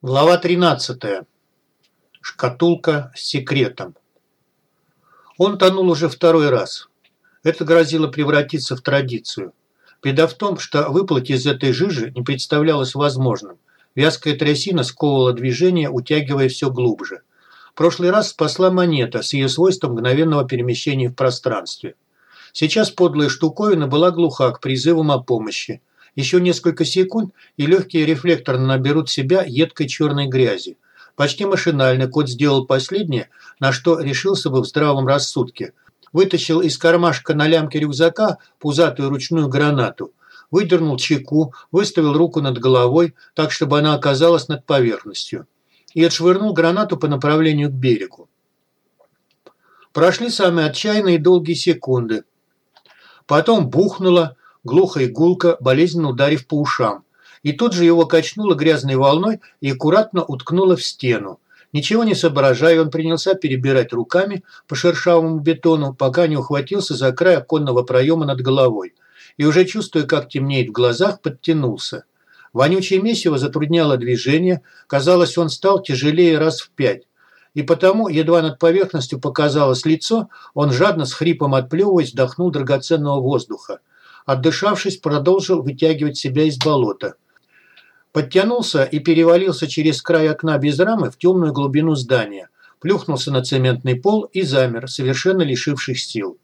Глава 13. Шкатулка с секретом. Он тонул уже второй раз. Это грозило превратиться в традицию. Беда в том, что выплыть из этой жижи не представлялось возможным. Вязкая трясина сковывала движение, утягивая все глубже. В прошлый раз спасла монета с ее свойством мгновенного перемещения в пространстве. Сейчас подлая штуковина была глуха к призывам о помощи. Еще несколько секунд, и легкие рефлекторно наберут себя едкой черной грязи. Почти машинально кот сделал последнее, на что решился бы в здравом рассудке. Вытащил из кармашка на лямке рюкзака пузатую ручную гранату. Выдернул чеку, выставил руку над головой, так, чтобы она оказалась над поверхностью. И отшвырнул гранату по направлению к берегу. Прошли самые отчаянные долгие секунды. Потом бухнуло, глухо и гулко, болезненно ударив по ушам. И тут же его качнуло грязной волной и аккуратно уткнуло в стену. Ничего не соображая, он принялся перебирать руками по шершавому бетону, пока не ухватился за край оконного проема над головой. И уже чувствуя, как темнеет в глазах, подтянулся. Вонючее месиво затрудняло движение, казалось, он стал тяжелее раз в пять. И потому, едва над поверхностью показалось лицо, он жадно с хрипом отплевываясь вдохнул драгоценного воздуха. Отдышавшись, продолжил вытягивать себя из болота. Подтянулся и перевалился через край окна без рамы в темную глубину здания. Плюхнулся на цементный пол и замер, совершенно лишившись сил.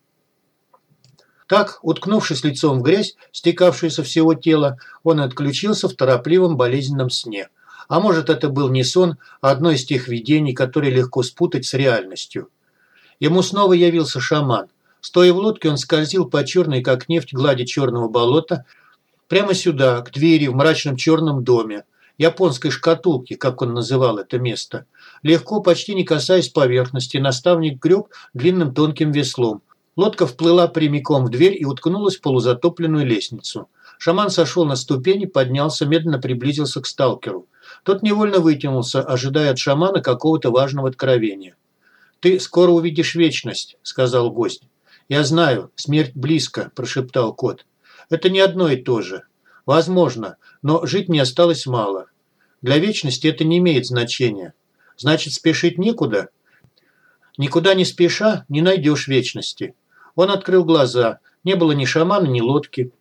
Так, уткнувшись лицом в грязь, стекавшую со всего тела, он отключился в торопливом болезненном сне. А может, это был не сон, а одно из тех видений, которые легко спутать с реальностью. Ему снова явился шаман. Стоя в лодке, он скользил по черной, как нефть, глади черного болота, прямо сюда, к двери в мрачном черном доме, японской шкатулке, как он называл это место. Легко, почти не касаясь поверхности, наставник греб длинным тонким веслом. Лодка вплыла прямиком в дверь и уткнулась в полузатопленную лестницу. Шаман сошел на ступени, поднялся, медленно приблизился к сталкеру. Тот невольно вытянулся, ожидая от шамана какого-то важного откровения. «Ты скоро увидишь вечность», – сказал гость. «Я знаю, смерть близко», – прошептал кот. «Это не одно и то же. Возможно, но жить мне осталось мало. Для вечности это не имеет значения. Значит, спешить некуда? Никуда не спеша не найдешь вечности». Он открыл глаза. Не было ни шамана, ни лодки.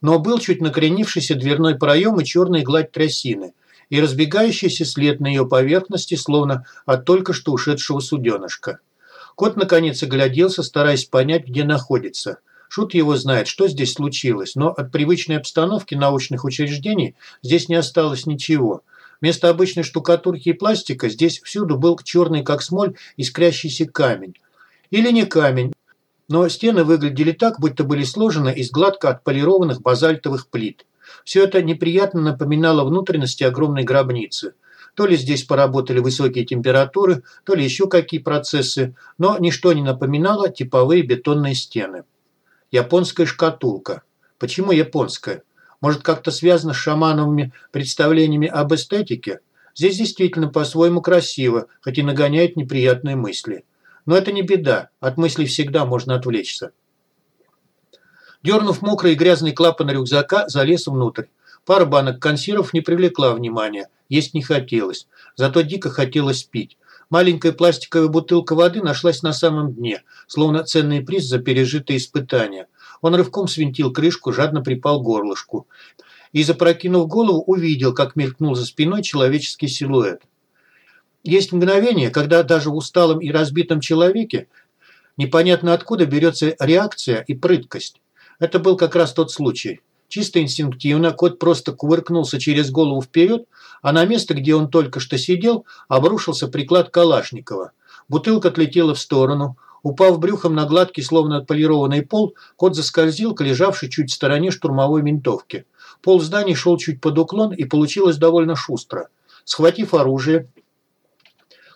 Но был чуть накренившийся дверной проем и черная гладь трясины и разбегающийся след на ее поверхности, словно от только что ушедшего суденышка. Кот наконец огляделся, стараясь понять, где находится. Шут его знает, что здесь случилось, но от привычной обстановки научных учреждений здесь не осталось ничего. Вместо обычной штукатурки и пластика здесь всюду был черный, как смоль, искрящийся камень. Или не камень, но стены выглядели так, будто были сложены из гладко отполированных базальтовых плит. Все это неприятно напоминало внутренности огромной гробницы – то ли здесь поработали высокие температуры, то ли еще какие процессы, но ничто не напоминало типовые бетонные стены. Японская шкатулка. Почему японская? Может, как-то связано с шамановыми представлениями об эстетике? Здесь действительно по-своему красиво, хоть и нагоняет неприятные мысли. Но это не беда, от мыслей всегда можно отвлечься. Дернув мокрый и грязный клапан рюкзака, залез внутрь. Пара банок консервов не привлекла внимания, есть не хотелось. Зато дико хотелось пить. Маленькая пластиковая бутылка воды нашлась на самом дне, словно ценный приз за пережитые испытания. Он рывком свинтил крышку, жадно припал горлышку. И, запрокинув голову, увидел, как мелькнул за спиной человеческий силуэт. Есть мгновение, когда даже в усталом и разбитом человеке непонятно откуда берется реакция и прыткость. Это был как раз тот случай. Чисто инстинктивно кот просто кувыркнулся через голову вперед, а на место, где он только что сидел, обрушился приклад Калашникова. Бутылка отлетела в сторону. Упав брюхом на гладкий, словно отполированный пол, кот заскользил к лежавшей чуть в стороне штурмовой винтовке. Пол здания шел чуть под уклон, и получилось довольно шустро. Схватив оружие,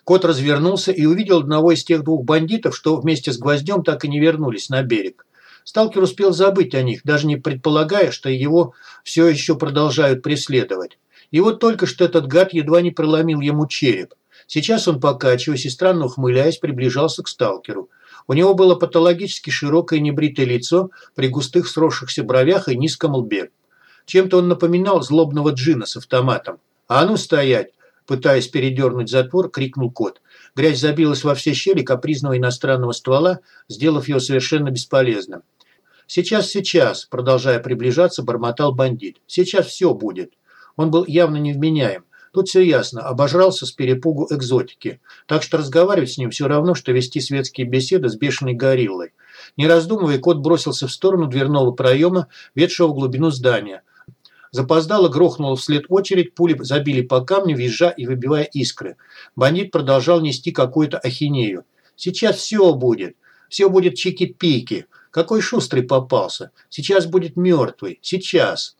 кот развернулся и увидел одного из тех двух бандитов, что вместе с гвоздем так и не вернулись на берег. Сталкер успел забыть о них, даже не предполагая, что его все еще продолжают преследовать. И вот только что этот гад едва не проломил ему череп. Сейчас он, покачиваясь и странно ухмыляясь, приближался к сталкеру. У него было патологически широкое небритое лицо при густых сросшихся бровях и низком лбе. Чем-то он напоминал злобного джина с автоматом. «А ну стоять!» Пытаясь передернуть затвор, крикнул кот. Грязь забилась во все щели капризного иностранного ствола, сделав его совершенно бесполезным. «Сейчас, сейчас», продолжая приближаться, бормотал бандит. «Сейчас все будет». Он был явно невменяем. Тут все ясно, обожрался с перепугу экзотики. Так что разговаривать с ним все равно, что вести светские беседы с бешеной гориллой. Не раздумывая, кот бросился в сторону дверного проема, ведшего в глубину здания. Запоздало грохнула вслед очередь, пули забили по камню, визжа и выбивая искры. Бандит продолжал нести какую-то ахинею. «Сейчас все будет. Все будет чики-пики. Какой шустрый попался. Сейчас будет мертвый. Сейчас».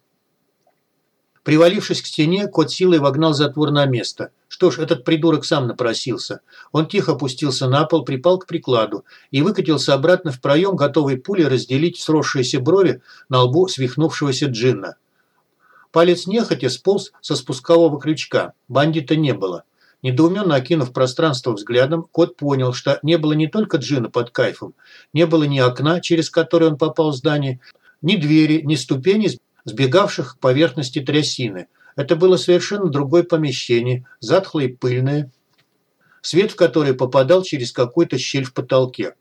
Привалившись к стене, кот силой вогнал затвор на место. Что ж, этот придурок сам напросился. Он тихо опустился на пол, припал к прикладу и выкатился обратно в проем, готовый пулей разделить сросшиеся брови на лбу свихнувшегося джинна. Палец нехотя сполз со спускового крючка. Бандита не было. Недоуменно окинув пространство взглядом, кот понял, что не было не только джина под кайфом, не было ни окна, через которое он попал в здание, ни двери, ни ступеней сбегавших к поверхности трясины. Это было совершенно другое помещение, затхлое и пыльное, свет в которое попадал через какую-то щель в потолке.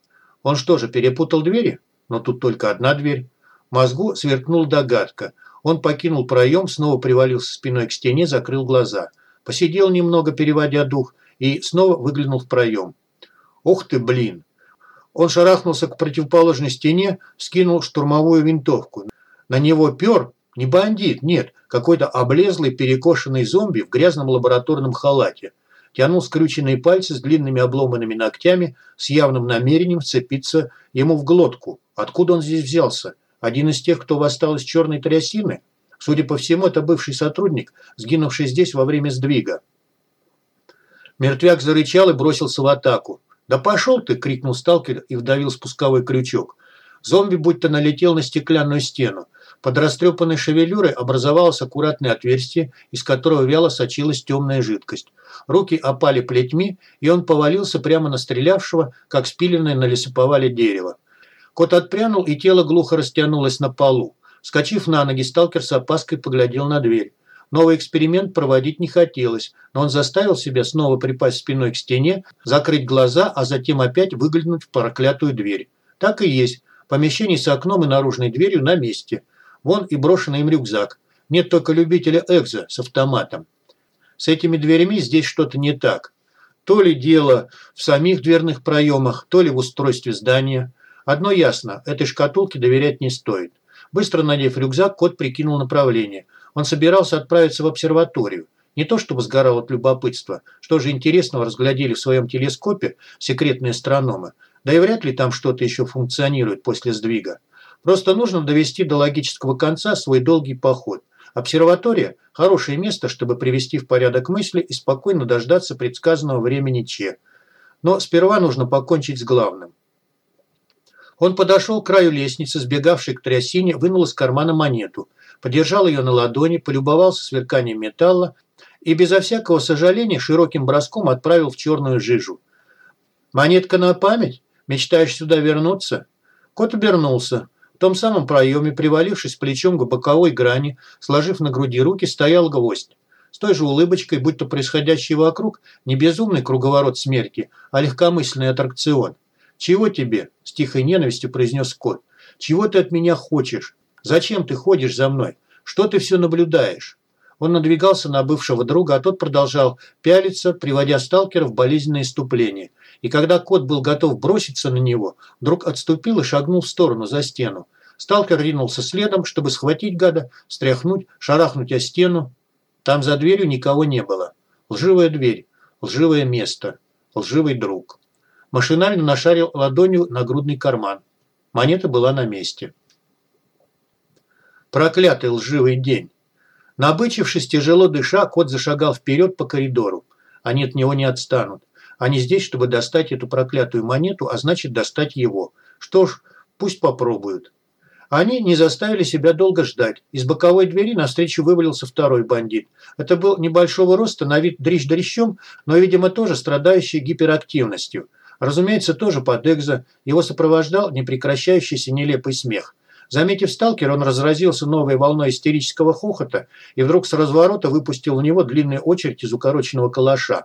Он что же, перепутал двери? Но тут только одна дверь. Мозгу сверкнула догадка. Он покинул проем, снова привалился спиной к стене, закрыл глаза. Посидел немного, переводя дух, и снова выглянул в проем. «Ух ты, блин!» Он шарахнулся к противоположной стене, скинул штурмовую винтовку. На него пер не бандит, нет, какой-то облезлый перекошенный зомби в грязном лабораторном халате. Тянул скрюченные пальцы с длинными обломанными ногтями с явным намерением вцепиться ему в глотку. Откуда он здесь взялся? Один из тех, кто восстал из черной трясины? Судя по всему, это бывший сотрудник, сгинувший здесь во время сдвига. Мертвяк зарычал и бросился в атаку. «Да пошел ты!» – крикнул сталкер и вдавил спусковой крючок. Зомби будто налетел на стеклянную стену. Под растрепанной шевелюрой образовалось аккуратное отверстие, из которого вяло сочилась темная жидкость. Руки опали плетьми, и он повалился прямо на стрелявшего, как спиленное на лесоповале дерево. Кот отпрянул, и тело глухо растянулось на полу. Скочив на ноги, сталкер с опаской поглядел на дверь. Новый эксперимент проводить не хотелось, но он заставил себя снова припасть спиной к стене, закрыть глаза, а затем опять выглянуть в проклятую дверь. Так и есть. Помещение с окном и наружной дверью на месте. Вон и брошенный им рюкзак. Нет только любителя экзо с автоматом. С этими дверями здесь что-то не так. То ли дело в самих дверных проемах, то ли в устройстве здания. Одно ясно, этой шкатулке доверять не стоит. Быстро надев рюкзак, кот прикинул направление. Он собирался отправиться в обсерваторию. Не то чтобы сгорал от любопытства, что же интересного разглядели в своем телескопе секретные астрономы, да и вряд ли там что-то еще функционирует после сдвига. Просто нужно довести до логического конца свой долгий поход. Обсерватория – хорошее место, чтобы привести в порядок мысли и спокойно дождаться предсказанного времени Че. Но сперва нужно покончить с главным. Он подошел к краю лестницы, сбегавшей к трясине, вынул из кармана монету, подержал ее на ладони, полюбовался сверканием металла и безо всякого сожаления широким броском отправил в черную жижу. «Монетка на память? Мечтаешь сюда вернуться?» Кот обернулся. В том самом проеме, привалившись плечом к боковой грани, сложив на груди руки, стоял гвоздь. С той же улыбочкой, будто происходящий вокруг, не безумный круговорот смерти, а легкомысленный аттракцион. «Чего тебе?» – с тихой ненавистью произнес кот. «Чего ты от меня хочешь? Зачем ты ходишь за мной? Что ты все наблюдаешь?» Он надвигался на бывшего друга, а тот продолжал пялиться, приводя сталкера в болезненное иступление. И когда кот был готов броситься на него, вдруг отступил и шагнул в сторону, за стену. Сталкер ринулся следом, чтобы схватить гада, стряхнуть, шарахнуть о стену. Там за дверью никого не было. Лживая дверь, лживое место, лживый друг. Машинально нашарил ладонью нагрудный карман. Монета была на месте. Проклятый лживый день. Набычившись, тяжело дыша, кот зашагал вперед по коридору. Они от него не отстанут. Они здесь, чтобы достать эту проклятую монету, а значит достать его. Что ж, пусть попробуют. Они не заставили себя долго ждать. Из боковой двери навстречу вывалился второй бандит. Это был небольшого роста, на вид дрищ дрищом, но, видимо, тоже страдающий гиперактивностью. Разумеется, тоже под экзо его сопровождал непрекращающийся нелепый смех. Заметив сталкера, он разразился новой волной истерического хохота и вдруг с разворота выпустил в него длинную очередь из укороченного калаша.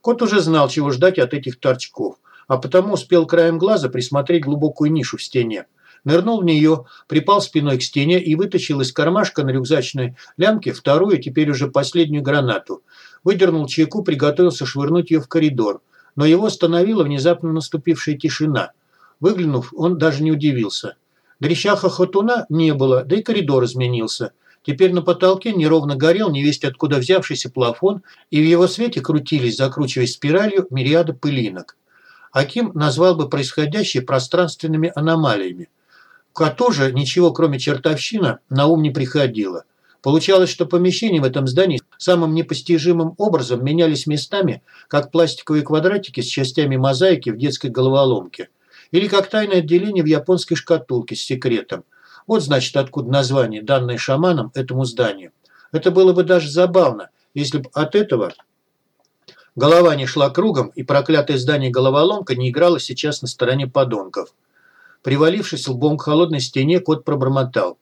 Кот уже знал, чего ждать от этих торчков, а потому успел краем глаза присмотреть глубокую нишу в стене. Нырнул в нее, припал спиной к стене и вытащил из кармашка на рюкзачной лямке вторую, теперь уже последнюю гранату. Выдернул чайку, приготовился швырнуть ее в коридор. Но его остановила внезапно наступившая тишина. Выглянув, он даже не удивился. Дреща хохотуна не было, да и коридор изменился. Теперь на потолке неровно горел невесть откуда взявшийся плафон, и в его свете крутились, закручиваясь спиралью, мириады пылинок. Аким назвал бы происходящее пространственными аномалиями. Коту же ничего, кроме чертовщина, на ум не приходило. Получалось, что помещения в этом здании самым непостижимым образом менялись местами, как пластиковые квадратики с частями мозаики в детской головоломке – или как тайное отделение в японской шкатулке с секретом. Вот значит, откуда название, данное шаманом этому зданию. Это было бы даже забавно, если бы от этого голова не шла кругом и проклятое здание головоломка не играло сейчас на стороне подонков. Привалившись лбом к холодной стене, кот пробормотал.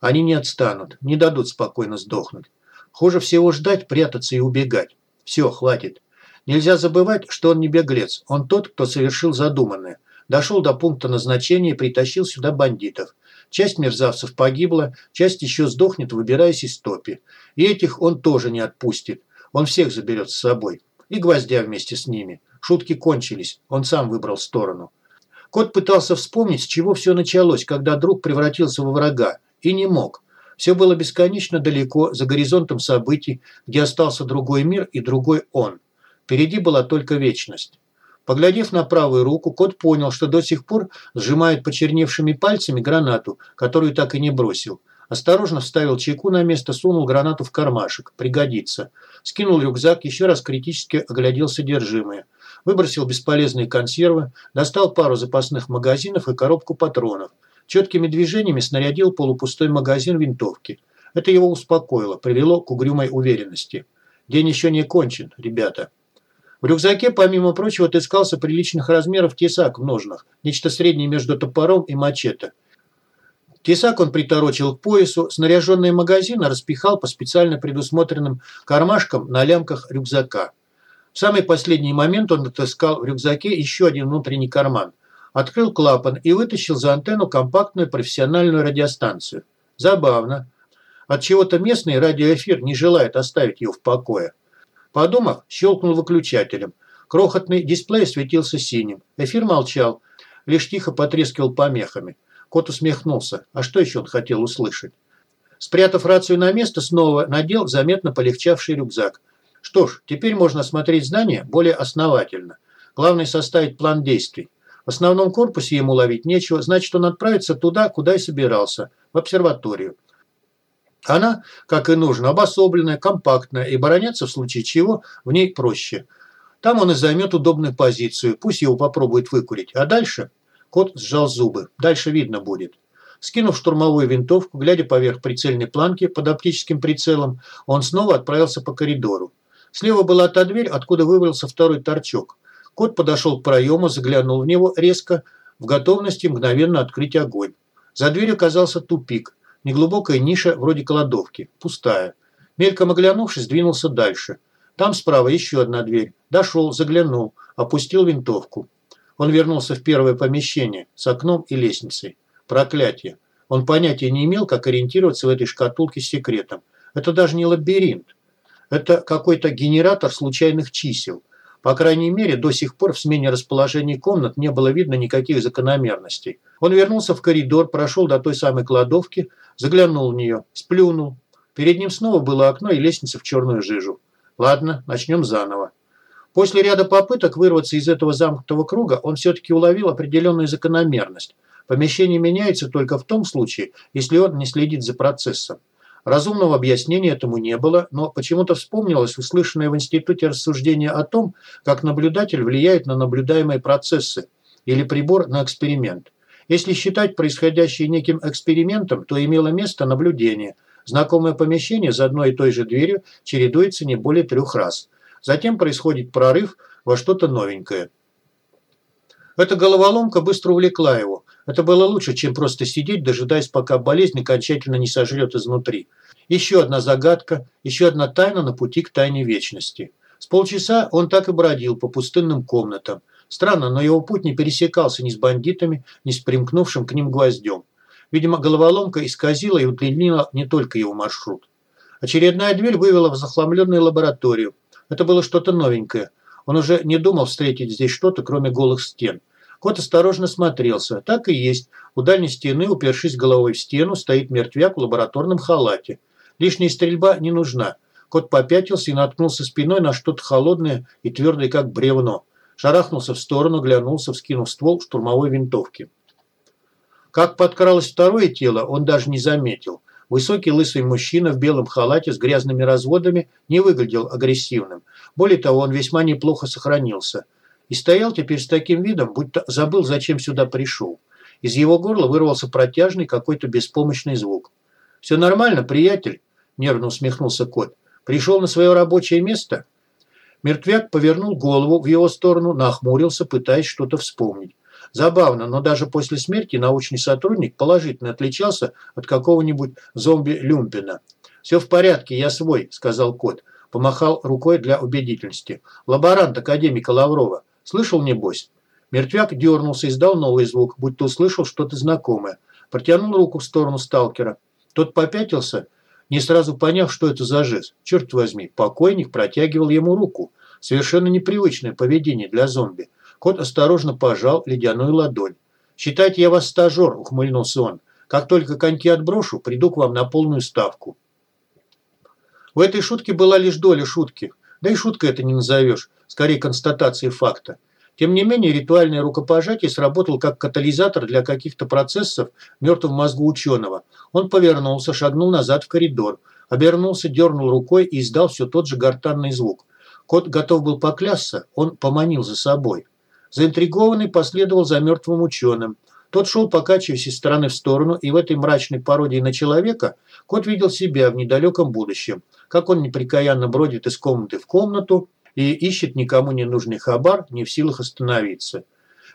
Они не отстанут, не дадут спокойно сдохнуть. Хуже всего ждать, прятаться и убегать. Все, хватит. Нельзя забывать, что он не беглец. Он тот, кто совершил задуманное. Дошел до пункта назначения и притащил сюда бандитов. Часть мерзавцев погибла, часть еще сдохнет, выбираясь из топи. И этих он тоже не отпустит. Он всех заберет с собой. И гвоздя вместе с ними. Шутки кончились. Он сам выбрал сторону. Кот пытался вспомнить, с чего все началось, когда друг превратился во врага. И не мог. Все было бесконечно далеко, за горизонтом событий, где остался другой мир и другой он. Впереди была только вечность. Поглядев на правую руку, кот понял, что до сих пор сжимает почерневшими пальцами гранату, которую так и не бросил. Осторожно вставил чайку на место, сунул гранату в кармашек. Пригодится. Скинул рюкзак, еще раз критически оглядел содержимое. Выбросил бесполезные консервы, достал пару запасных магазинов и коробку патронов. Четкими движениями снарядил полупустой магазин винтовки. Это его успокоило, привело к угрюмой уверенности. День еще не кончен, ребята. В рюкзаке, помимо прочего, отыскался приличных размеров тесак в ножнах, нечто среднее между топором и мачете. Тесак он приторочил к поясу, снаряженные магазины распихал по специально предусмотренным кармашкам на лямках рюкзака. В самый последний момент он отыскал в рюкзаке еще один внутренний карман. Открыл клапан и вытащил за антенну компактную профессиональную радиостанцию. Забавно. От чего-то местный радиоэфир не желает оставить ее в покое. Подумав, щелкнул выключателем. Крохотный дисплей светился синим. Эфир молчал, лишь тихо потрескивал помехами. Кот усмехнулся. А что еще он хотел услышать? Спрятав рацию на место, снова надел заметно полегчавший рюкзак. Что ж, теперь можно осмотреть здание более основательно. Главное составить план действий. В основном корпусе ему ловить нечего, значит он отправится туда, куда и собирался, в обсерваторию. Она, как и нужно, обособленная, компактная, и бароняться в случае чего в ней проще. Там он и займет удобную позицию, пусть его попробует выкурить. А дальше? Кот сжал зубы. Дальше видно будет. Скинув штурмовую винтовку, глядя поверх прицельной планки под оптическим прицелом, он снова отправился по коридору. Слева была та дверь, откуда вывалился второй торчок. Кот подошел к проему, заглянул в него резко, в готовности мгновенно открыть огонь. За дверью оказался тупик. Неглубокая ниша, вроде кладовки, пустая. Мельком оглянувшись, двинулся дальше. Там справа еще одна дверь. Дошел, заглянул, опустил винтовку. Он вернулся в первое помещение с окном и лестницей. Проклятие. Он понятия не имел, как ориентироваться в этой шкатулке с секретом. Это даже не лабиринт. Это какой-то генератор случайных чисел. По крайней мере, до сих пор в смене расположения комнат не было видно никаких закономерностей. Он вернулся в коридор, прошел до той самой кладовки, заглянул в нее, сплюнул. Перед ним снова было окно и лестница в черную жижу. Ладно, начнем заново. После ряда попыток вырваться из этого замкнутого круга, он все-таки уловил определенную закономерность. Помещение меняется только в том случае, если он не следит за процессом. Разумного объяснения этому не было, но почему-то вспомнилось услышанное в институте рассуждение о том, как наблюдатель влияет на наблюдаемые процессы или прибор на эксперимент. Если считать происходящее неким экспериментом, то имело место наблюдение. Знакомое помещение за одной и той же дверью чередуется не более трех раз. Затем происходит прорыв во что-то новенькое. Эта головоломка быстро увлекла его. Это было лучше, чем просто сидеть, дожидаясь, пока болезнь окончательно не сожрет изнутри. Еще одна загадка, еще одна тайна на пути к тайне вечности. С полчаса он так и бродил по пустынным комнатам. Странно, но его путь не пересекался ни с бандитами, ни с примкнувшим к ним гвоздем. Видимо, головоломка исказила и удлинила не только его маршрут. Очередная дверь вывела в захламленную лабораторию. Это было что-то новенькое. Он уже не думал встретить здесь что-то, кроме голых стен. Кот осторожно смотрелся. Так и есть. У дальней стены, упершись головой в стену, стоит мертвяк в лабораторном халате. Лишняя стрельба не нужна. Кот попятился и наткнулся спиной на что-то холодное и твердое, как бревно. Шарахнулся в сторону, глянулся, вскинув ствол штурмовой винтовки. Как подкралось второе тело, он даже не заметил. Высокий лысый мужчина в белом халате с грязными разводами не выглядел агрессивным. Более того, он весьма неплохо сохранился. И стоял теперь с таким видом, будто забыл, зачем сюда пришел. Из его горла вырвался протяжный какой-то беспомощный звук. «Все нормально, приятель?» – нервно усмехнулся кот. «Пришел на свое рабочее место?» Мертвяк повернул голову в его сторону, нахмурился, пытаясь что-то вспомнить. Забавно, но даже после смерти научный сотрудник положительно отличался от какого-нибудь зомби-люмпина. «Все в порядке, я свой», – сказал кот. Помахал рукой для убедительности. «Лаборант академика Лаврова. Слышал, небось?» Мертвяк дернулся и издал новый звук, будто услышал что-то знакомое. Протянул руку в сторону сталкера. Тот попятился, не сразу поняв, что это за жест. Черт возьми, покойник протягивал ему руку. Совершенно непривычное поведение для зомби. Кот осторожно пожал ледяную ладонь. «Считайте, я вас стажер», – ухмыльнулся он. «Как только коньки отброшу, приду к вам на полную ставку». В этой шутке была лишь доля шутки. Да и шутка это не назовешь, скорее констатацией факта. Тем не менее, ритуальное рукопожатие сработал как катализатор для каких-то процессов в мертвом мозгу ученого. Он повернулся, шагнул назад в коридор, обернулся, дернул рукой и издал все тот же гортанный звук. Кот готов был поклясться, он поманил за собой. Заинтригованный последовал за мертвым ученым. Тот шел, покачиваясь из стороны в сторону, и в этой мрачной пародии на человека кот видел себя в недалеком будущем, как он непрекаянно бродит из комнаты в комнату и ищет никому не нужный хабар, не в силах остановиться.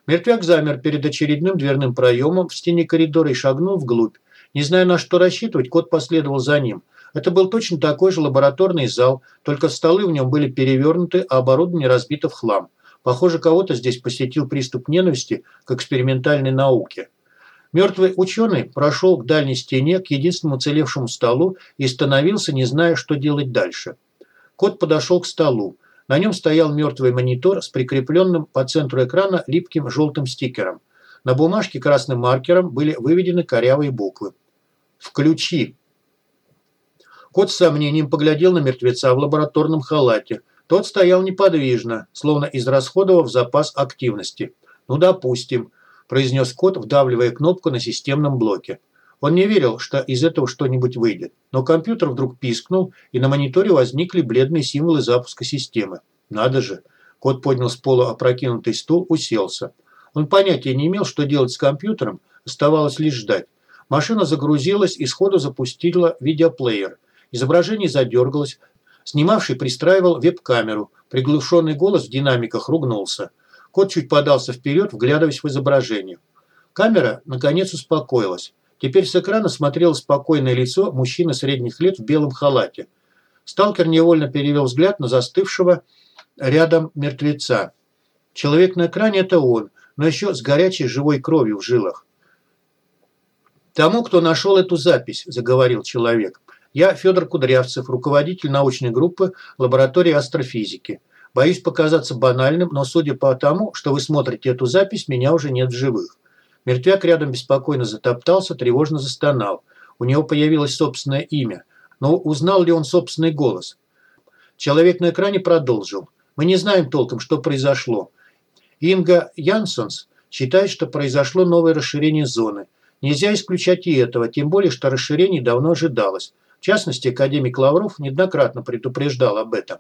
Мертвяк замер перед очередным дверным проемом в стене коридора и шагнул вглубь. Не зная, на что рассчитывать, кот последовал за ним. Это был точно такой же лабораторный зал, только столы в нем были перевернуты, а оборудование разбито в хлам. Похоже, кого-то здесь посетил приступ ненависти к экспериментальной науке. Мертвый ученый прошел к дальней стене, к единственному уцелевшему столу и остановился, не зная, что делать дальше. Кот подошел к столу. На нем стоял мертвый монитор с прикрепленным по центру экрана липким желтым стикером. На бумажке красным маркером были выведены корявые буквы. «Включи». Кот с сомнением поглядел на мертвеца в лабораторном халате – тот стоял неподвижно, словно израсходовав запас активности. «Ну, допустим», – произнес кот, вдавливая кнопку на системном блоке. Он не верил, что из этого что-нибудь выйдет. Но компьютер вдруг пискнул, и на мониторе возникли бледные символы запуска системы. «Надо же!» Кот поднял с пола опрокинутый стул, уселся. Он понятия не имел, что делать с компьютером, оставалось лишь ждать. Машина загрузилась и сходу запустила видеоплеер. Изображение задергалось, Снимавший пристраивал веб-камеру. Приглушенный голос в динамиках ругнулся. Кот чуть подался вперед, вглядываясь в изображение. Камера, наконец, успокоилась. Теперь с экрана смотрело спокойное лицо мужчины средних лет в белом халате. Сталкер невольно перевел взгляд на застывшего рядом мертвеца. Человек на экране – это он, но еще с горячей живой кровью в жилах. «Тому, кто нашел эту запись», – заговорил человек. Я Федор Кудрявцев, руководитель научной группы лаборатории астрофизики. Боюсь показаться банальным, но судя по тому, что вы смотрите эту запись, меня уже нет в живых. Мертвяк рядом беспокойно затоптался, тревожно застонал. У него появилось собственное имя. Но узнал ли он собственный голос? Человек на экране продолжил. Мы не знаем толком, что произошло. Инга Янсонс считает, что произошло новое расширение зоны. Нельзя исключать и этого, тем более, что расширение давно ожидалось. В частности, академик Лавров неоднократно предупреждал об этом.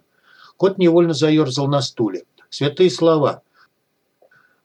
Кот невольно заерзал на стуле. Святые слова.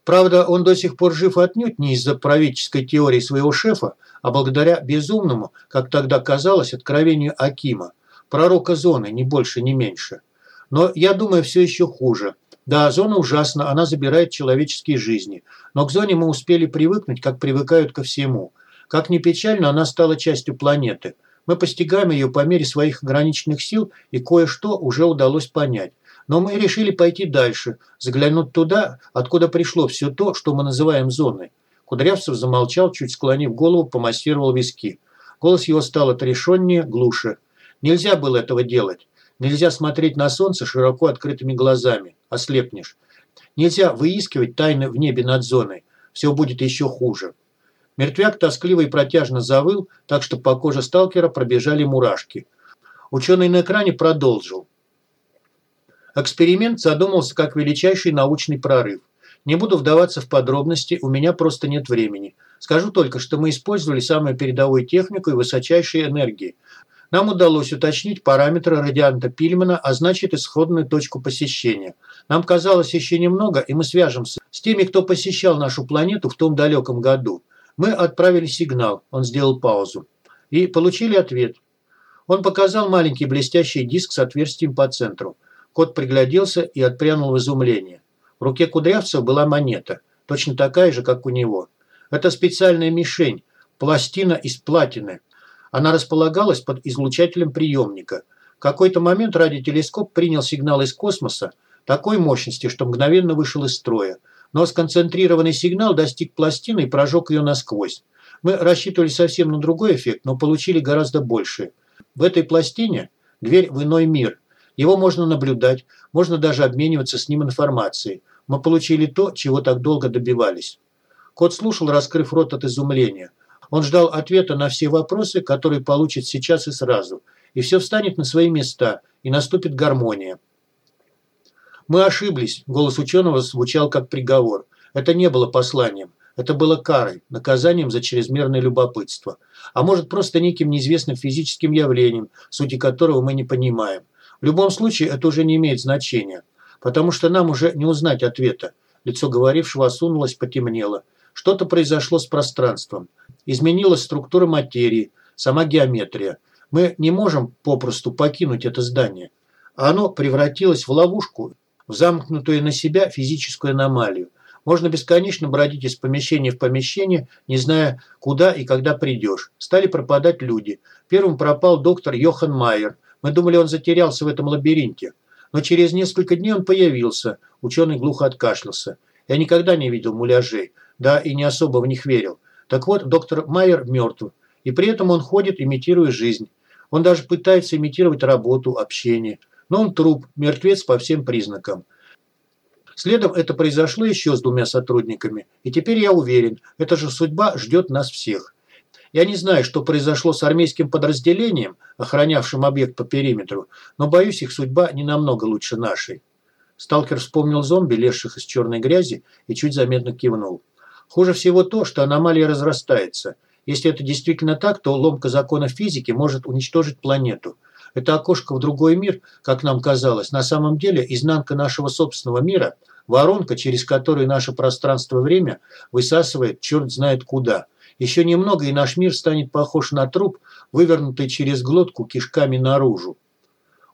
Правда, он до сих пор жив отнюдь не из-за правительской теории своего шефа, а благодаря безумному, как тогда казалось, откровению Акима. Пророка зоны, ни больше, ни меньше. Но я думаю, все еще хуже. Да, зона ужасна, она забирает человеческие жизни. Но к зоне мы успели привыкнуть, как привыкают ко всему. Как ни печально, она стала частью планеты. Мы постигаем ее по мере своих ограниченных сил, и кое-что уже удалось понять. Но мы решили пойти дальше, заглянуть туда, откуда пришло все то, что мы называем зоной. Кудрявцев замолчал, чуть склонив голову, помассировал виски. Голос его стал отрешеннее, глуше. Нельзя было этого делать. Нельзя смотреть на солнце широко открытыми глазами. Ослепнешь. Нельзя выискивать тайны в небе над зоной. Все будет еще хуже. Мертвяк тоскливо и протяжно завыл, так что по коже сталкера пробежали мурашки. Ученый на экране продолжил. Эксперимент задумался как величайший научный прорыв. Не буду вдаваться в подробности, у меня просто нет времени. Скажу только, что мы использовали самую передовую технику и высочайшие энергии. Нам удалось уточнить параметры радианта Пильмана, а значит исходную точку посещения. Нам казалось еще немного, и мы свяжемся с теми, кто посещал нашу планету в том далеком году. Мы отправили сигнал, он сделал паузу, и получили ответ. Он показал маленький блестящий диск с отверстием по центру. Кот пригляделся и отпрянул в изумление. В руке Кудрявцева была монета, точно такая же, как у него. Это специальная мишень, пластина из платины. Она располагалась под излучателем приемника. В какой-то момент радиотелескоп принял сигнал из космоса такой мощности, что мгновенно вышел из строя. Но сконцентрированный сигнал достиг пластины и прожег ее насквозь. Мы рассчитывали совсем на другой эффект, но получили гораздо больше. В этой пластине дверь в иной мир. Его можно наблюдать, можно даже обмениваться с ним информацией. Мы получили то, чего так долго добивались. Кот слушал, раскрыв рот от изумления. Он ждал ответа на все вопросы, которые получит сейчас и сразу. И все встанет на свои места, и наступит гармония. «Мы ошиблись», – голос ученого звучал как приговор. Это не было посланием. Это было карой, наказанием за чрезмерное любопытство. А может, просто неким неизвестным физическим явлением, сути которого мы не понимаем. В любом случае, это уже не имеет значения. Потому что нам уже не узнать ответа. Лицо говорившего осунулось, потемнело. Что-то произошло с пространством. Изменилась структура материи, сама геометрия. Мы не можем попросту покинуть это здание. Оно превратилось в ловушку, в замкнутую на себя физическую аномалию. Можно бесконечно бродить из помещения в помещение, не зная, куда и когда придешь. Стали пропадать люди. Первым пропал доктор Йохан Майер. Мы думали, он затерялся в этом лабиринте. Но через несколько дней он появился. Ученый глухо откашлялся. Я никогда не видел муляжей, да и не особо в них верил. Так вот, доктор Майер мертв. И при этом он ходит, имитируя жизнь. Он даже пытается имитировать работу, общение. Но он труп, мертвец по всем признакам. Следом это произошло еще с двумя сотрудниками. И теперь я уверен, эта же судьба ждет нас всех. Я не знаю, что произошло с армейским подразделением, охранявшим объект по периметру, но боюсь, их судьба не намного лучше нашей. Сталкер вспомнил зомби, лезших из черной грязи, и чуть заметно кивнул. Хуже всего то, что аномалия разрастается. Если это действительно так, то ломка закона физики может уничтожить планету. Это окошко в другой мир, как нам казалось, на самом деле изнанка нашего собственного мира, воронка, через которую наше пространство-время высасывает черт знает куда. Еще немного, и наш мир станет похож на труп, вывернутый через глотку кишками наружу.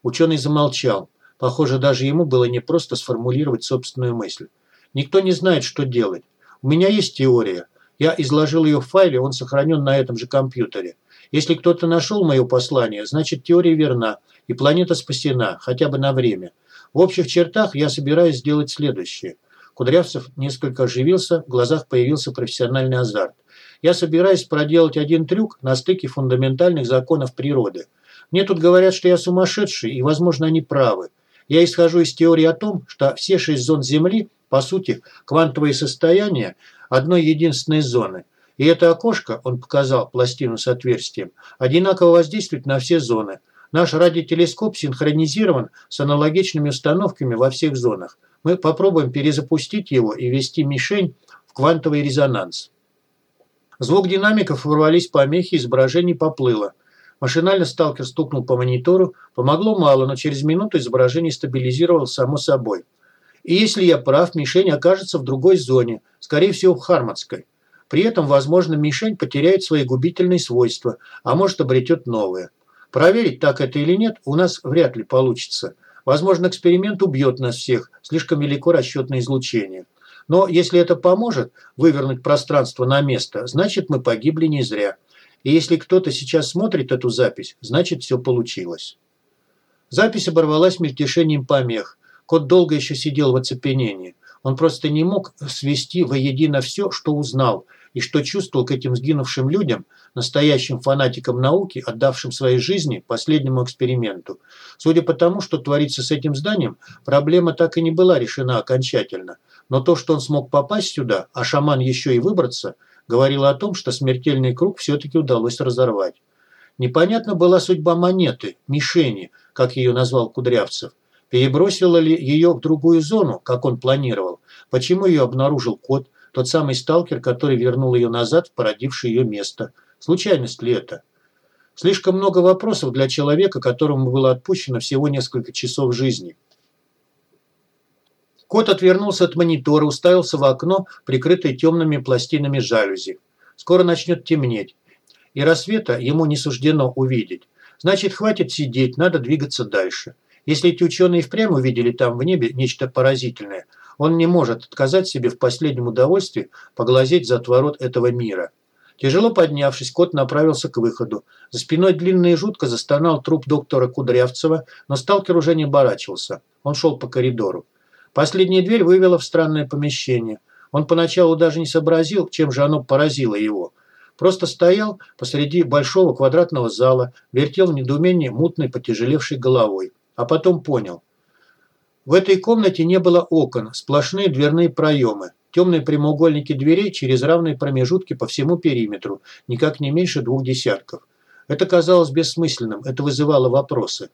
Ученый замолчал. Похоже, даже ему было непросто сформулировать собственную мысль. Никто не знает, что делать. У меня есть теория. Я изложил ее в файле, он сохранен на этом же компьютере. Если кто-то нашел мое послание, значит теория верна, и планета спасена, хотя бы на время. В общих чертах я собираюсь сделать следующее. Кудрявцев несколько оживился, в глазах появился профессиональный азарт. Я собираюсь проделать один трюк на стыке фундаментальных законов природы. Мне тут говорят, что я сумасшедший, и, возможно, они правы. Я исхожу из теории о том, что все шесть зон Земли, по сути, квантовые состояния одной единственной зоны. И это окошко, он показал пластину с отверстием, одинаково воздействует на все зоны. Наш радиотелескоп синхронизирован с аналогичными установками во всех зонах. Мы попробуем перезапустить его и ввести мишень в квантовый резонанс. Звук динамиков ворвались помехи, изображение поплыло. Машинально сталкер стукнул по монитору. Помогло мало, но через минуту изображение стабилизировалось само собой. И если я прав, мишень окажется в другой зоне, скорее всего в Харматской. При этом, возможно, мишень потеряет свои губительные свойства, а может обретет новые. Проверить, так это или нет, у нас вряд ли получится. Возможно, эксперимент убьет нас всех, слишком велико расчетное излучение. Но если это поможет вывернуть пространство на место, значит мы погибли не зря. И если кто-то сейчас смотрит эту запись, значит все получилось. Запись оборвалась мельтешением помех. Кот долго еще сидел в оцепенении. Он просто не мог свести воедино все, что узнал, и что чувствовал к этим сгинувшим людям, настоящим фанатикам науки, отдавшим своей жизни последнему эксперименту. Судя по тому, что творится с этим зданием, проблема так и не была решена окончательно. Но то, что он смог попасть сюда, а шаман еще и выбраться, говорило о том, что смертельный круг все-таки удалось разорвать. Непонятна была судьба монеты, мишени, как ее назвал Кудрявцев. Перебросила ли ее в другую зону, как он планировал? Почему ее обнаружил кот, тот самый сталкер, который вернул ее назад в породившее ее место? Случайность ли это? Слишком много вопросов для человека, которому было отпущено всего несколько часов жизни. Кот отвернулся от монитора, уставился в окно, прикрытое темными пластинами жалюзи. Скоро начнет темнеть, и рассвета ему не суждено увидеть. Значит, хватит сидеть, надо двигаться дальше. Если эти ученые впрямь увидели там в небе нечто поразительное, он не может отказать себе в последнем удовольствии поглазеть за отворот этого мира. Тяжело поднявшись, кот направился к выходу. За спиной длинно и жутко застонал труп доктора Кудрявцева, но сталкер уже не оборачивался. Он шел по коридору. Последняя дверь вывела в странное помещение. Он поначалу даже не сообразил, чем же оно поразило его. Просто стоял посреди большого квадратного зала, вертел в недоумении мутной потяжелевшей головой. А потом понял. В этой комнате не было окон, сплошные дверные проемы. Темные прямоугольники дверей через равные промежутки по всему периметру, никак не меньше двух десятков. Это казалось бессмысленным, это вызывало вопросы.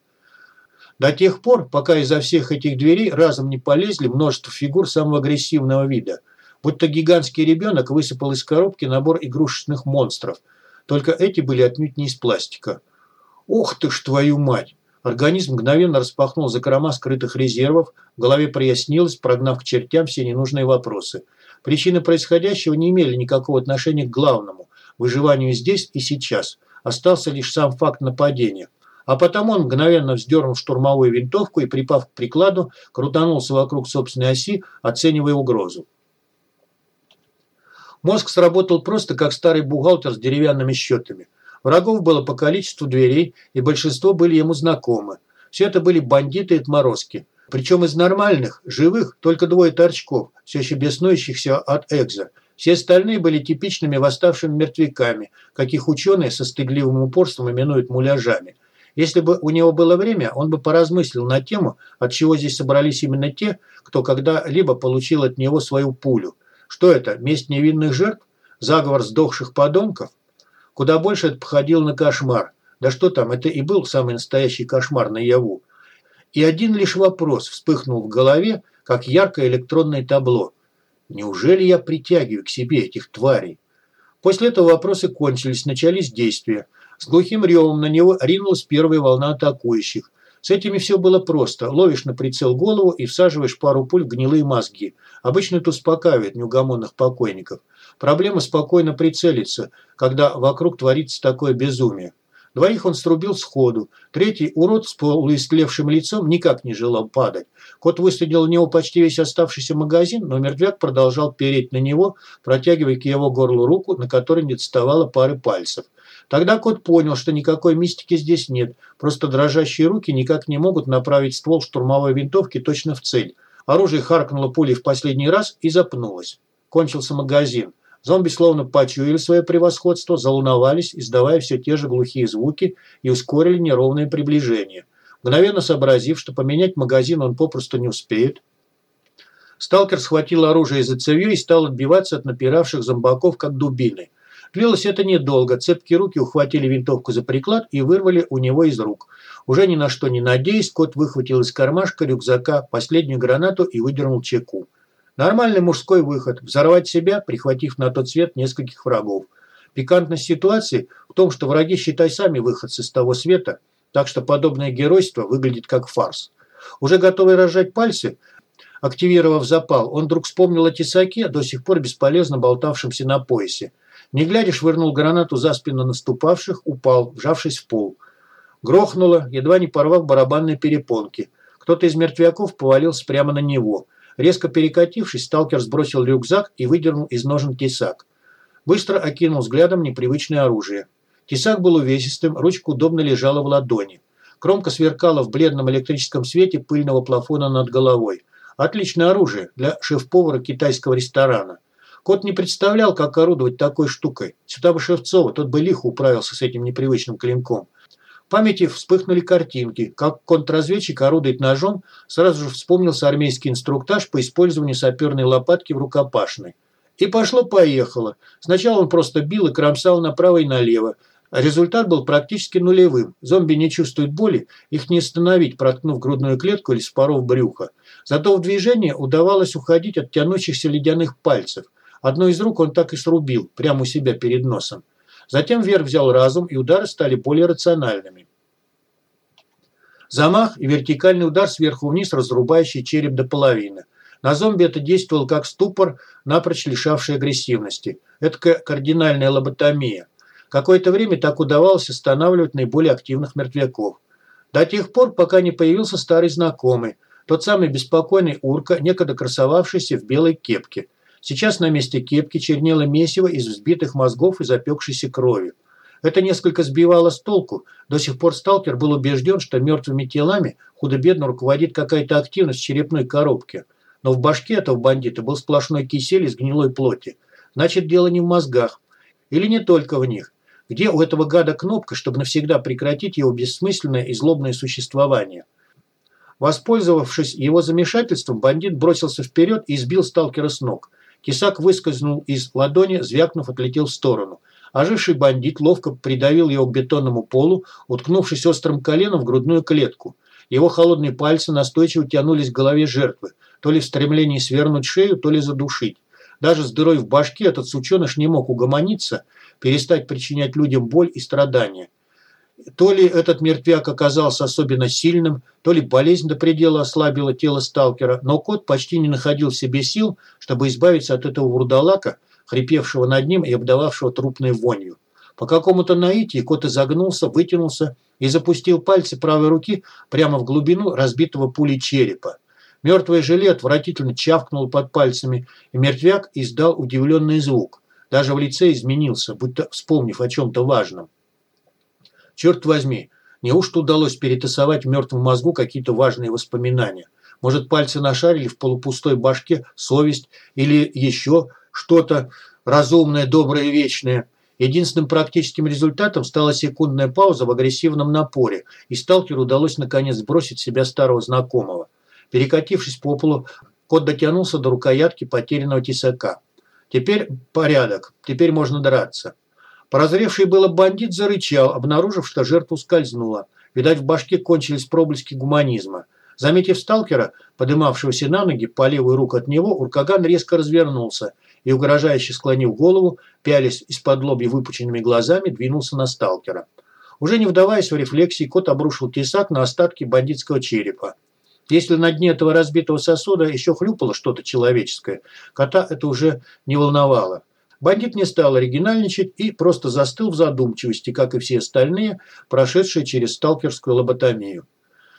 До тех пор, пока изо всех этих дверей разом не полезли множество фигур самого агрессивного вида. Будто гигантский ребенок высыпал из коробки набор игрушечных монстров. Только эти были отнюдь не из пластика. «Ух ты ж твою мать!» Организм мгновенно распахнул закрома скрытых резервов, в голове прояснилось, прогнав к чертям все ненужные вопросы. Причины происходящего не имели никакого отношения к главному – выживанию здесь и сейчас. Остался лишь сам факт нападения – а потому он мгновенно вздернул штурмовую винтовку и, припав к прикладу, крутанулся вокруг собственной оси, оценивая угрозу. Мозг сработал просто как старый бухгалтер с деревянными счетами. Врагов было по количеству дверей, и большинство были ему знакомы. Все это были бандиты и отморозки. Причем из нормальных, живых, только двое торчков, все еще беснующихся от экза. Все остальные были типичными восставшими мертвяками, каких ученые со стыдливым упорством именуют муляжами – если бы у него было время, он бы поразмыслил на тему, от чего здесь собрались именно те, кто когда-либо получил от него свою пулю. Что это, месть невинных жертв? Заговор сдохших подонков? Куда больше это походило на кошмар. Да что там, это и был самый настоящий кошмар наяву. И один лишь вопрос вспыхнул в голове, как яркое электронное табло. Неужели я притягиваю к себе этих тварей? После этого вопросы кончились, начались действия – с глухим ревом на него ринулась первая волна атакующих. С этими все было просто. Ловишь на прицел голову и всаживаешь пару пуль в гнилые мозги. Обычно это успокаивает неугомонных покойников. Проблема спокойно прицелиться, когда вокруг творится такое безумие. Двоих он срубил сходу. Третий урод с полуистлевшим лицом никак не желал падать. Кот высадил в него почти весь оставшийся магазин, но мертвяк продолжал переть на него, протягивая к его горлу руку, на которой не доставало пары пальцев. Тогда кот понял, что никакой мистики здесь нет, просто дрожащие руки никак не могут направить ствол штурмовой винтовки точно в цель. Оружие харкнуло пулей в последний раз и запнулось. Кончился магазин. Зомби словно почуяли свое превосходство, залуновались, издавая все те же глухие звуки и ускорили неровное приближение. Мгновенно сообразив, что поменять магазин он попросту не успеет, сталкер схватил оружие из-за цевьё и стал отбиваться от напиравших зомбаков, как дубины – Длилось это недолго. Цепкие руки ухватили винтовку за приклад и вырвали у него из рук. Уже ни на что не надеясь, кот выхватил из кармашка рюкзака последнюю гранату и выдернул чеку. Нормальный мужской выход – взорвать себя, прихватив на тот свет нескольких врагов. Пикантность ситуации в том, что враги, считай, сами выходцы с того света, так что подобное геройство выглядит как фарс. Уже готовый разжать пальцы, активировав запал, он вдруг вспомнил о тесаке, до сих пор бесполезно болтавшемся на поясе. Не глядя, швырнул гранату за спину наступавших, упал, вжавшись в пол. Грохнуло, едва не порвав барабанные перепонки. Кто-то из мертвяков повалился прямо на него. Резко перекатившись, сталкер сбросил рюкзак и выдернул из ножен тесак. Быстро окинул взглядом непривычное оружие. Тесак был увесистым, ручка удобно лежала в ладони. Кромка сверкала в бледном электрическом свете пыльного плафона над головой. Отличное оружие для шеф-повара китайского ресторана. Кот не представлял, как орудовать такой штукой. Сюда бы Шевцова, тот бы лихо управился с этим непривычным клинком. В памяти вспыхнули картинки. Как контрразведчик орудует ножом, сразу же вспомнился армейский инструктаж по использованию саперной лопатки в рукопашной. И пошло-поехало. Сначала он просто бил и кромсал направо и налево, Результат был практически нулевым. Зомби не чувствуют боли, их не остановить, проткнув грудную клетку или споров брюха. Зато в движении удавалось уходить от тянущихся ледяных пальцев. Одну из рук он так и срубил, прямо у себя перед носом. Затем вверх взял разум, и удары стали более рациональными. Замах и вертикальный удар сверху вниз, разрубающий череп до половины. На зомби это действовало как ступор, напрочь лишавший агрессивности. Это кардинальная лоботомия. Какое-то время так удавалось останавливать наиболее активных мертвяков. До тех пор, пока не появился старый знакомый, тот самый беспокойный урка, некогда красовавшийся в белой кепке. Сейчас на месте кепки чернело месиво из взбитых мозгов и запекшейся крови. Это несколько сбивало с толку. До сих пор сталкер был убежден, что мертвыми телами худо-бедно руководит какая-то активность черепной коробке. Но в башке этого бандита был сплошной кисель из гнилой плоти. Значит, дело не в мозгах. Или не только в них. Где у этого гада кнопка, чтобы навсегда прекратить его бессмысленное и злобное существование? Воспользовавшись его замешательством, бандит бросился вперед и сбил сталкера с ног. Кисак выскользнул из ладони, звякнув, отлетел в сторону. Оживший бандит ловко придавил его к бетонному полу, уткнувшись острым коленом в грудную клетку. Его холодные пальцы настойчиво тянулись к голове жертвы, то ли в стремлении свернуть шею, то ли задушить. Даже с дырой в башке этот сученыш не мог угомониться перестать причинять людям боль и страдания. То ли этот мертвяк оказался особенно сильным, то ли болезнь до предела ослабила тело сталкера, но кот почти не находил в себе сил, чтобы избавиться от этого вурдалака, хрипевшего над ним и обдававшего трупной вонью. По какому-то наитию кот изогнулся, вытянулся и запустил пальцы правой руки прямо в глубину разбитого пулей черепа. Мертвое желе отвратительно чавкнуло под пальцами, и мертвяк издал удивленный звук. Даже в лице изменился, будто вспомнив о чем-то важном. Черт возьми, неужто удалось перетасовать в мертвом мозгу какие-то важные воспоминания? Может, пальцы нашарили в полупустой башке совесть или еще что-то разумное, доброе, вечное? Единственным практическим результатом стала секундная пауза в агрессивном напоре, и сталкеру удалось наконец сбросить с себя старого знакомого. Перекатившись по полу, кот дотянулся до рукоятки потерянного тесака. Теперь порядок, теперь можно драться. Прозревший было бандит зарычал, обнаружив, что жертва скользнула. Видать, в башке кончились проблески гуманизма. Заметив сталкера, подымавшегося на ноги по левую руку от него, Уркаган резко развернулся и, угрожающе склонив голову, пялись из-под лоби выпученными глазами, двинулся на сталкера. Уже не вдаваясь в рефлексии, кот обрушил тесак на остатки бандитского черепа. Если на дне этого разбитого сосуда еще хлюпало что-то человеческое, кота это уже не волновало. Бандит не стал оригинальничать и просто застыл в задумчивости, как и все остальные, прошедшие через сталкерскую лоботомию.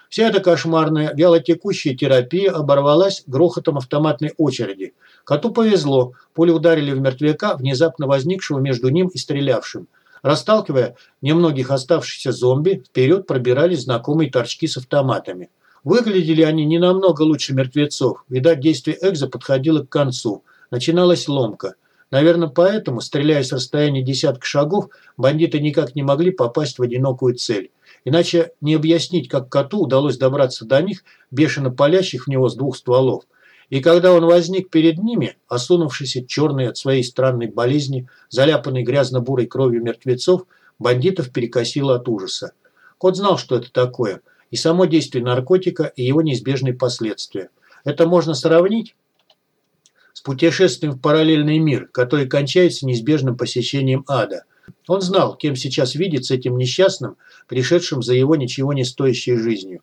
Вся эта кошмарная, вялотекущая терапия оборвалась грохотом автоматной очереди. Коту повезло, пули ударили в мертвяка, внезапно возникшего между ним и стрелявшим. Расталкивая немногих оставшихся зомби, вперед пробирались знакомые торчки с автоматами. Выглядели они не намного лучше мертвецов. Видать, действие Экза подходило к концу. Начиналась ломка. Наверное, поэтому, стреляя с расстояния десятка шагов, бандиты никак не могли попасть в одинокую цель. Иначе не объяснить, как коту удалось добраться до них, бешено палящих в него с двух стволов. И когда он возник перед ними, осунувшийся черный от своей странной болезни, заляпанный грязно-бурой кровью мертвецов, бандитов перекосило от ужаса. Кот знал, что это такое – и само действие наркотика и его неизбежные последствия. Это можно сравнить с путешествием в параллельный мир, который кончается неизбежным посещением ада. Он знал, кем сейчас видится этим несчастным, пришедшим за его ничего не стоящей жизнью.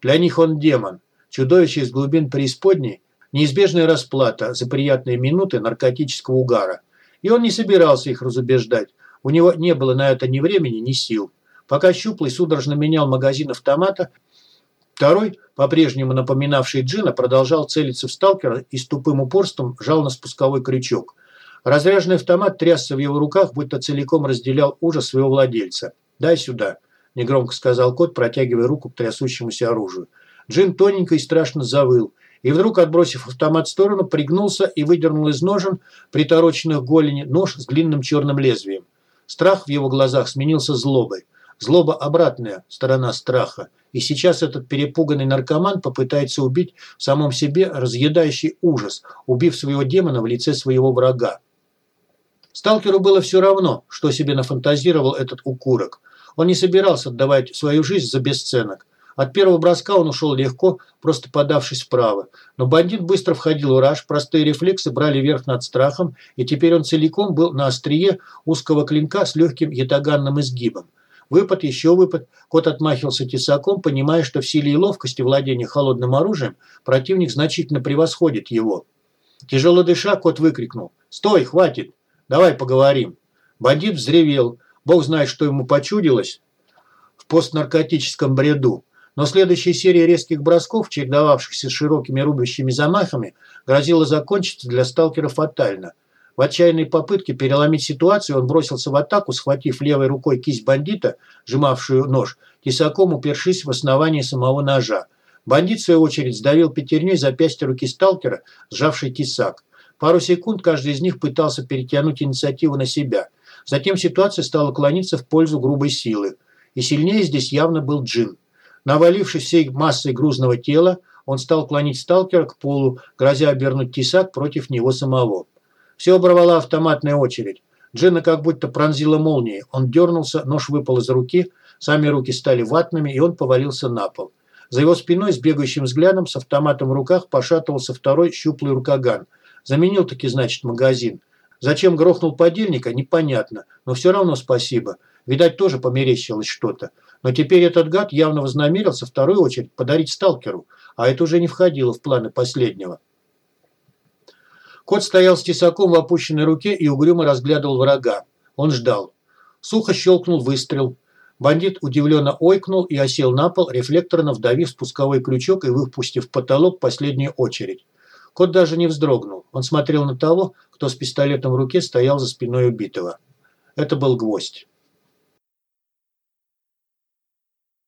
Для них он демон, чудовище из глубин преисподней, неизбежная расплата за приятные минуты наркотического угара. И он не собирался их разубеждать. У него не было на это ни времени, ни сил. Пока Щуплый судорожно менял магазин автомата, Второй, по-прежнему напоминавший Джина, продолжал целиться в сталкера и с тупым упорством жал на спусковой крючок. Разряженный автомат трясся в его руках, будто целиком разделял ужас своего владельца. «Дай сюда», – негромко сказал кот, протягивая руку к трясущемуся оружию. Джин тоненько и страшно завыл. И вдруг, отбросив автомат в сторону, пригнулся и выдернул из ножен, притороченных голени, нож с длинным черным лезвием. Страх в его глазах сменился злобой. Злоба – обратная сторона страха. И сейчас этот перепуганный наркоман попытается убить в самом себе разъедающий ужас, убив своего демона в лице своего врага. Сталкеру было все равно, что себе нафантазировал этот укурок. Он не собирался отдавать свою жизнь за бесценок. От первого броска он ушел легко, просто подавшись вправо. Но бандит быстро входил в раж, простые рефлексы брали верх над страхом, и теперь он целиком был на острие узкого клинка с легким ятаганным изгибом. Выпад, еще выпад. Кот отмахивался тесаком, понимая, что в силе и ловкости владения холодным оружием противник значительно превосходит его. Тяжело дыша, кот выкрикнул. «Стой, хватит! Давай поговорим!» Бандит взревел. Бог знает, что ему почудилось в постнаркотическом бреду. Но следующая серия резких бросков, чередовавшихся широкими рубящими замахами, грозила закончиться для сталкера фатально. В отчаянной попытке переломить ситуацию он бросился в атаку, схватив левой рукой кисть бандита, сжимавшую нож, тесаком упершись в основание самого ножа. Бандит, в свою очередь, сдавил пятерней запястье руки сталкера, сжавший тесак. Пару секунд каждый из них пытался перетянуть инициативу на себя. Затем ситуация стала клониться в пользу грубой силы. И сильнее здесь явно был Джин. Навалившись всей массой грузного тела, он стал клонить сталкера к полу, грозя обернуть тесак против него самого. Все оборвала автоматная очередь. Джина как будто пронзила молнией. Он дернулся, нож выпал из руки, сами руки стали ватными, и он повалился на пол. За его спиной с бегающим взглядом с автоматом в руках пошатывался второй щуплый рукоган. Заменил таки, значит, магазин. Зачем грохнул подельника, непонятно, но все равно спасибо. Видать, тоже померещилось что-то. Но теперь этот гад явно вознамерился вторую очередь подарить сталкеру, а это уже не входило в планы последнего. Кот стоял с тесаком в опущенной руке и угрюмо разглядывал врага. Он ждал. Сухо щелкнул выстрел. Бандит удивленно ойкнул и осел на пол, рефлекторно вдавив спусковой крючок и выпустив в потолок последнюю очередь. Кот даже не вздрогнул. Он смотрел на того, кто с пистолетом в руке стоял за спиной убитого. Это был гвоздь.